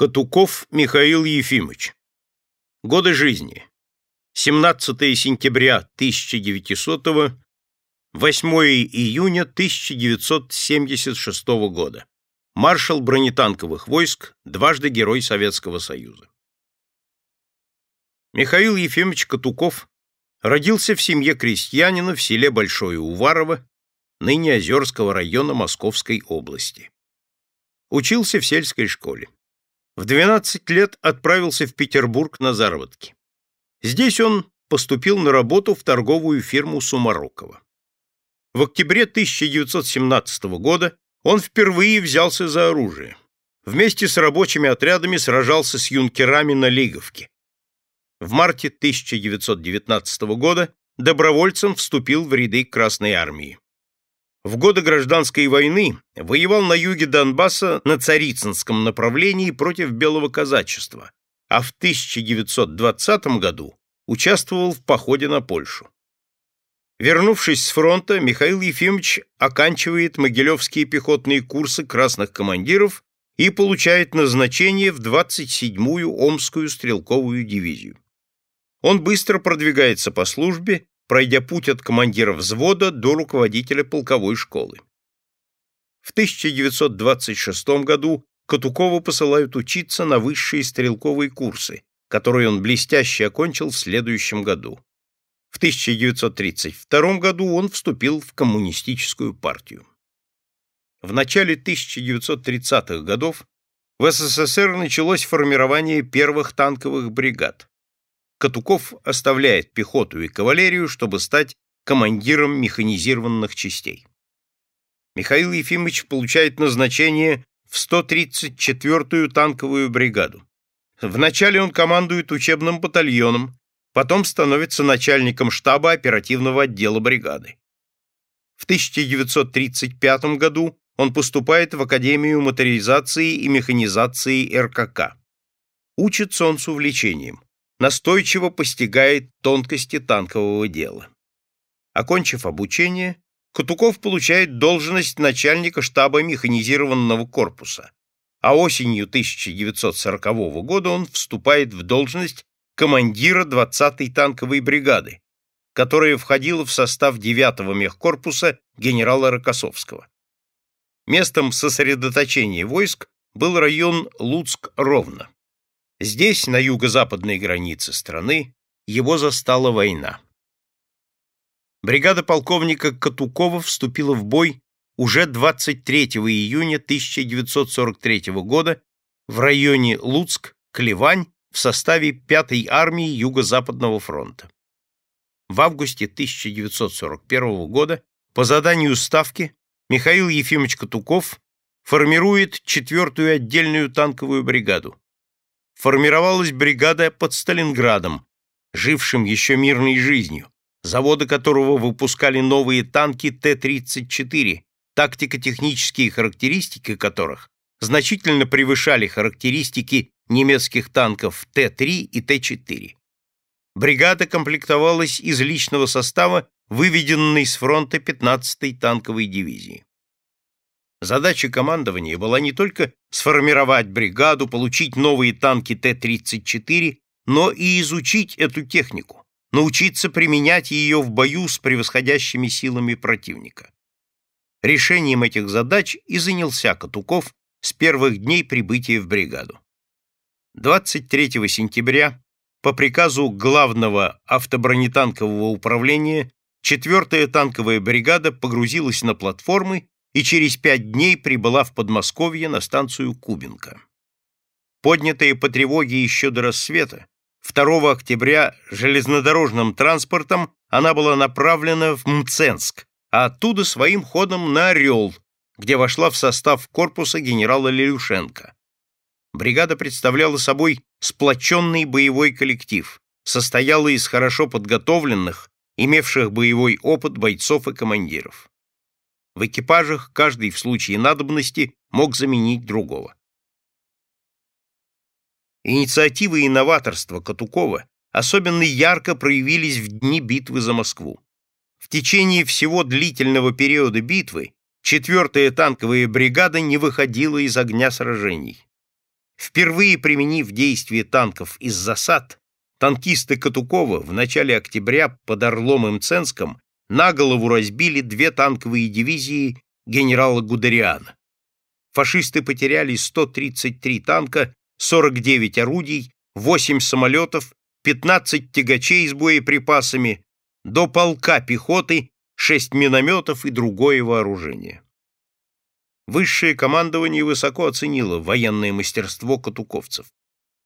Катуков Михаил Ефимович. Годы жизни. 17 сентября 1900 8 июня 1976 года. Маршал бронетанковых войск, дважды Герой Советского Союза. Михаил Ефимович Катуков родился в семье крестьянина в селе Большое Уварово, ныне Озерского района Московской области. Учился в сельской школе. В 12 лет отправился в Петербург на заработки. Здесь он поступил на работу в торговую фирму Сумарокова. В октябре 1917 года он впервые взялся за оружие. Вместе с рабочими отрядами сражался с юнкерами на Лиговке. В марте 1919 года добровольцем вступил в ряды Красной армии. В годы гражданской войны воевал на юге Донбасса на Царицынском направлении против белого казачества, а в 1920 году участвовал в походе на Польшу. Вернувшись с фронта, Михаил Ефимович оканчивает могилевские пехотные курсы красных командиров и получает назначение в 27-ю Омскую стрелковую дивизию. Он быстро продвигается по службе, пройдя путь от командира взвода до руководителя полковой школы. В 1926 году Катукова посылают учиться на высшие стрелковые курсы, которые он блестяще окончил в следующем году. В 1932 году он вступил в коммунистическую партию. В начале 1930-х годов в СССР началось формирование первых танковых бригад. Катуков оставляет пехоту и кавалерию, чтобы стать командиром механизированных частей. Михаил Ефимович получает назначение в 134-ю танковую бригаду. Вначале он командует учебным батальоном, Потом становится начальником штаба оперативного отдела бригады. В 1935 году он поступает в Академию моторизации и механизации РКК. Учится он с увлечением, настойчиво постигает тонкости танкового дела. Окончив обучение, Катуков получает должность начальника штаба механизированного корпуса, а осенью 1940 года он вступает в должность командира 20-й танковой бригады, которая входила в состав 9-го мехкорпуса генерала Рокоссовского. Местом сосредоточения войск был район Луцк-Ровно. Здесь, на юго-западной границе страны, его застала война. Бригада полковника Катукова вступила в бой уже 23 июня 1943 года в районе Луцк-Клевань в составе 5-й армии Юго-Западного фронта. В августе 1941 года по заданию Ставки Михаил Ефимович Катуков формирует 4-ю отдельную танковую бригаду. Формировалась бригада под Сталинградом, жившим еще мирной жизнью, заводы которого выпускали новые танки Т-34, тактико-технические характеристики которых значительно превышали характеристики немецких танков Т-3 и Т-4. Бригада комплектовалась из личного состава, выведенной с фронта 15-й танковой дивизии. Задача командования была не только сформировать бригаду, получить новые танки Т-34, но и изучить эту технику, научиться применять ее в бою с превосходящими силами противника. Решением этих задач и занялся Катуков с первых дней прибытия в бригаду. 23 сентября по приказу главного автобронетанкового управления 4-я танковая бригада погрузилась на платформы и через пять дней прибыла в Подмосковье на станцию Кубинка. Поднятая по тревоге еще до рассвета, 2 октября железнодорожным транспортом она была направлена в Мценск, а оттуда своим ходом на Орел, где вошла в состав корпуса генерала Лелюшенко. Бригада представляла собой сплоченный боевой коллектив, состояла из хорошо подготовленных, имевших боевой опыт бойцов и командиров. В экипажах каждый в случае надобности мог заменить другого. Инициатива и новаторство Катукова особенно ярко проявились в дни битвы за Москву. В течение всего длительного периода битвы 4-я танковая бригада не выходила из огня сражений. Впервые применив действие танков из засад, танкисты Катукова в начале октября под Орлом и Мценском на голову разбили две танковые дивизии генерала Гудериана. Фашисты потеряли 133 танка, 49 орудий, 8 самолетов, 15 тягачей с боеприпасами, до полка пехоты, 6 минометов и другое вооружение. Высшее командование высоко оценило военное мастерство катуковцев,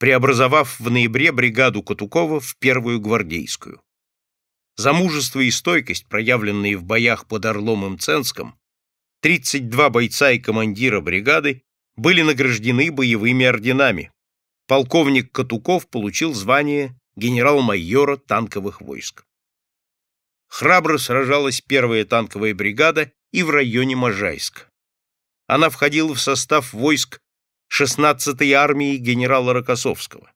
преобразовав в ноябре бригаду Катукова в первую гвардейскую. За мужество и стойкость, проявленные в боях под Орлом и Мценском, 32 бойца и командира бригады были награждены боевыми орденами. Полковник Катуков получил звание генерал-майора танковых войск. Храбро сражалась первая танковая бригада и в районе Можайска. Она входила в состав войск 16-й армии генерала Рокоссовского.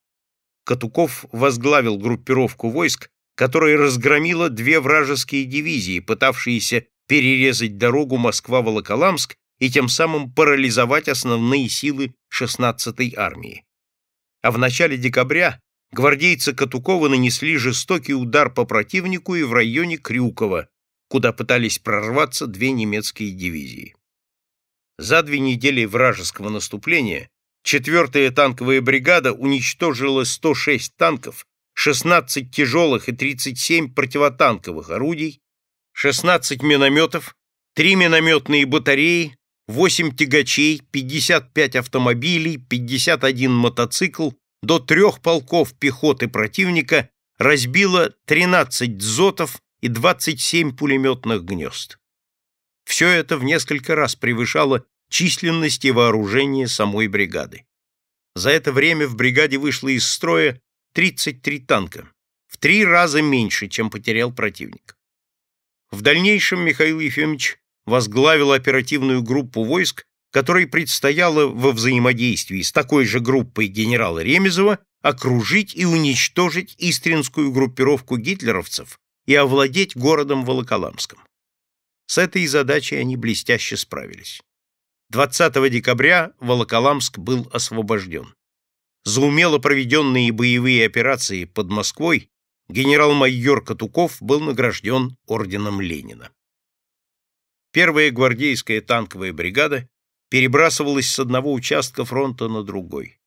Катуков возглавил группировку войск, которая разгромила две вражеские дивизии, пытавшиеся перерезать дорогу Москва-Волоколамск и тем самым парализовать основные силы 16-й армии. А в начале декабря гвардейцы Катукова нанесли жестокий удар по противнику и в районе Крюкова, куда пытались прорваться две немецкие дивизии. За две недели вражеского наступления 4-я танковая бригада уничтожила 106 танков, 16 тяжелых и 37 противотанковых орудий, 16 минометов, 3 минометные батареи, 8 тягачей, 55 автомобилей, 51 мотоцикл, до трех полков пехоты противника разбило 13 дзотов и 27 пулеметных гнезд. Все это в несколько раз превышало численность и вооружение самой бригады. За это время в бригаде вышло из строя 33 танка, в три раза меньше, чем потерял противник. В дальнейшем Михаил Ефимович возглавил оперативную группу войск, которой предстояло во взаимодействии с такой же группой генерала Ремезова окружить и уничтожить истринскую группировку гитлеровцев и овладеть городом Волоколамском. С этой задачей они блестяще справились. 20 декабря Волоколамск был освобожден. За умело проведенные боевые операции под Москвой генерал-майор Катуков был награжден орденом Ленина. Первая гвардейская танковая бригада перебрасывалась с одного участка фронта на другой.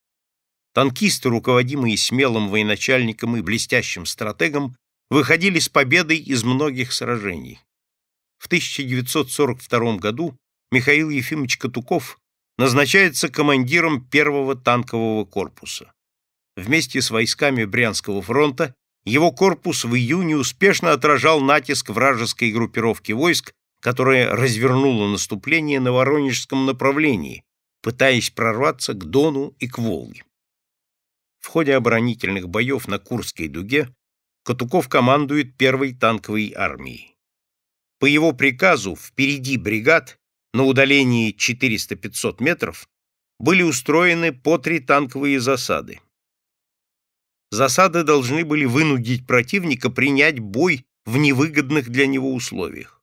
Танкисты, руководимые смелым военачальником и блестящим стратегом, выходили с победой из многих сражений. В 1942 году Михаил Ефимович Катуков назначается командиром первого танкового корпуса. Вместе с войсками Брянского фронта его корпус в июне успешно отражал натиск вражеской группировки войск, которая развернула наступление на Воронежском направлении, пытаясь прорваться к Дону и к Волге. В ходе оборонительных боев на Курской дуге Катуков командует первой танковой армией. По его приказу впереди бригад на удалении 400-500 метров были устроены по три танковые засады. Засады должны были вынудить противника принять бой в невыгодных для него условиях.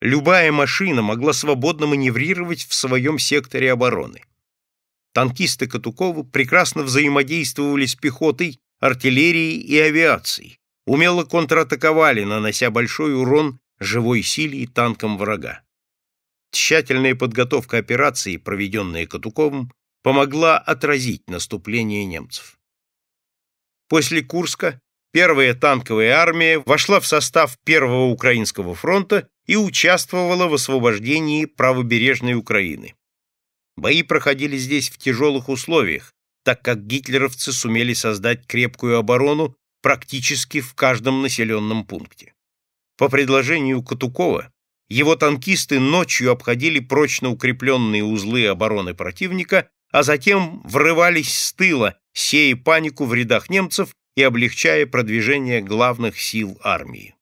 Любая машина могла свободно маневрировать в своем секторе обороны. Танкисты Катукова прекрасно взаимодействовали с пехотой, артиллерией и авиацией, умело контратаковали, нанося большой урон живой силе и танкам врага. Тщательная подготовка операции, проведенная Катуковым, помогла отразить наступление немцев. После Курска первая танковая армия вошла в состав Первого Украинского фронта и участвовала в освобождении правобережной Украины. Бои проходили здесь в тяжелых условиях, так как гитлеровцы сумели создать крепкую оборону практически в каждом населенном пункте. По предложению Катукова, его танкисты ночью обходили прочно укрепленные узлы обороны противника, а затем врывались с тыла, сея панику в рядах немцев и облегчая продвижение главных сил армии.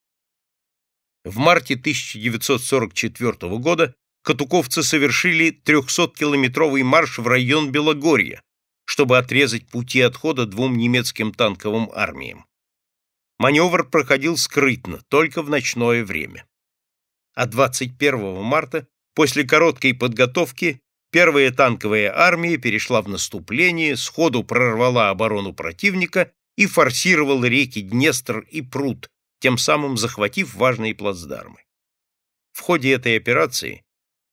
В марте 1944 года катуковцы совершили 300-километровый марш в район Белогорья, чтобы отрезать пути отхода двум немецким танковым армиям. Маневр проходил скрытно, только в ночное время. А 21 марта, после короткой подготовки, первая танковая армия перешла в наступление, сходу прорвала оборону противника и форсировала реки Днестр и Прут, тем самым захватив важные плацдармы. В ходе этой операции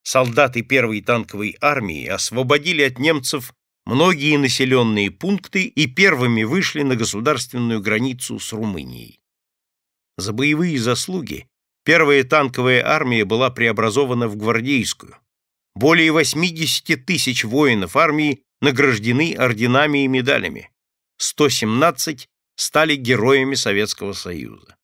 солдаты первой танковой армии освободили от немцев многие населенные пункты и первыми вышли на государственную границу с Румынией. За боевые заслуги первая танковая армия была преобразована в гвардейскую. Более 80 тысяч воинов армии награждены орденами и медалями. 117 стали героями Советского Союза.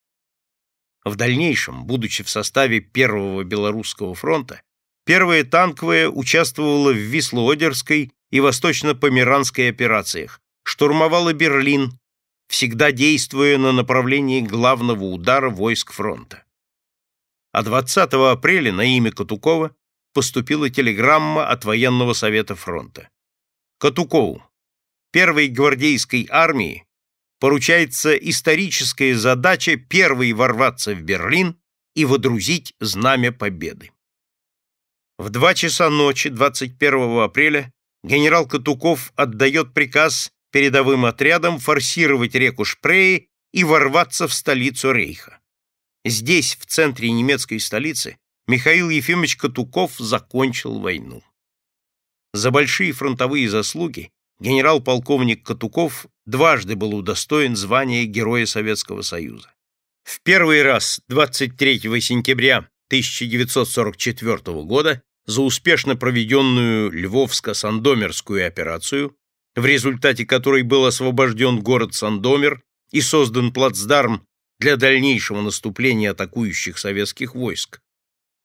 В дальнейшем, будучи в составе Первого Белорусского фронта, Первая танковая участвовала в Висло-Одерской и Восточно-Померанской операциях, штурмовала Берлин, всегда действуя на направлении главного удара войск фронта. А 20 апреля на имя Катукова поступила телеграмма от военного совета фронта. Катукову, первой гвардейской армии, поручается историческая задача первой ворваться в Берлин и водрузить знамя победы. В два часа ночи 21 апреля генерал Катуков отдает приказ передовым отрядам форсировать реку Шпрее и ворваться в столицу Рейха. Здесь, в центре немецкой столицы, Михаил Ефимович Катуков закончил войну. За большие фронтовые заслуги генерал-полковник Катуков дважды был удостоен звания Героя Советского Союза. В первый раз 23 сентября 1944 года за успешно проведенную Львовско-Сандомерскую операцию, в результате которой был освобожден город Сандомер и создан плацдарм для дальнейшего наступления атакующих советских войск.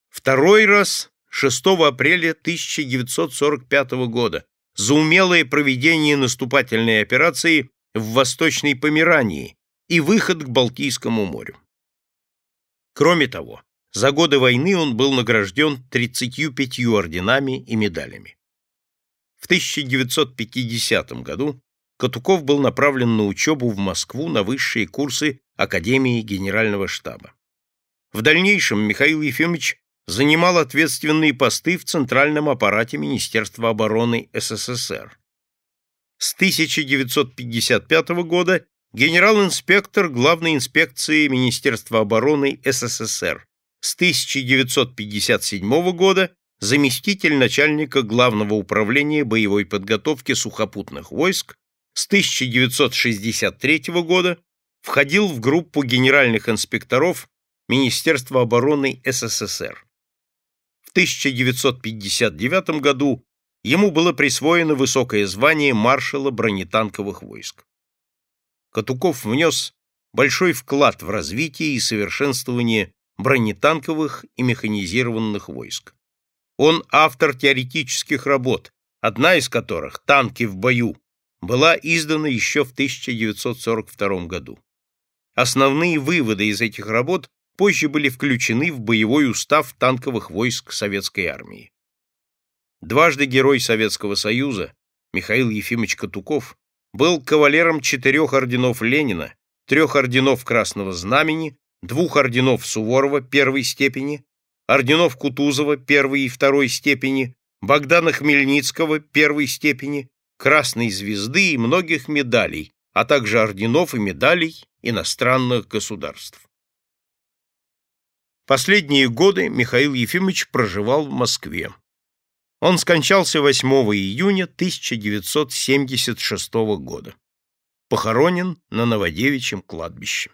Второй раз 6 апреля 1945 года за умелое проведение наступательной операции в Восточной Померании и выход к Балтийскому морю. Кроме того, за годы войны он был награжден 35 орденами и медалями. В 1950 году Катуков был направлен на учебу в Москву на высшие курсы Академии Генерального штаба. В дальнейшем Михаил Ефимович занимал ответственные посты в центральном аппарате Министерства обороны СССР. С 1955 года генерал-инспектор Главной инспекции Министерства обороны СССР, с 1957 года заместитель начальника Главного управления боевой подготовки сухопутных войск, с 1963 года входил в группу генеральных инспекторов Министерства обороны СССР. В 1959 году ему было присвоено высокое звание маршала бронетанковых войск. Катуков внес большой вклад в развитие и совершенствование бронетанковых и механизированных войск. Он автор теоретических работ, одна из которых «Танки в бою» была издана еще в 1942 году. Основные выводы из этих работ позже были включены в боевой устав танковых войск Советской армии. Дважды Герой Советского Союза Михаил Ефимович Катуков был кавалером четырех орденов Ленина, трех орденов Красного Знамени, двух орденов Суворова первой степени, орденов Кутузова первой и второй степени, Богдана Хмельницкого первой степени, Красной Звезды и многих медалей, а также орденов и медалей иностранных государств. Последние годы Михаил Ефимович проживал в Москве. Он скончался 8 июня 1976 года. Похоронен на Новодевичьем кладбище.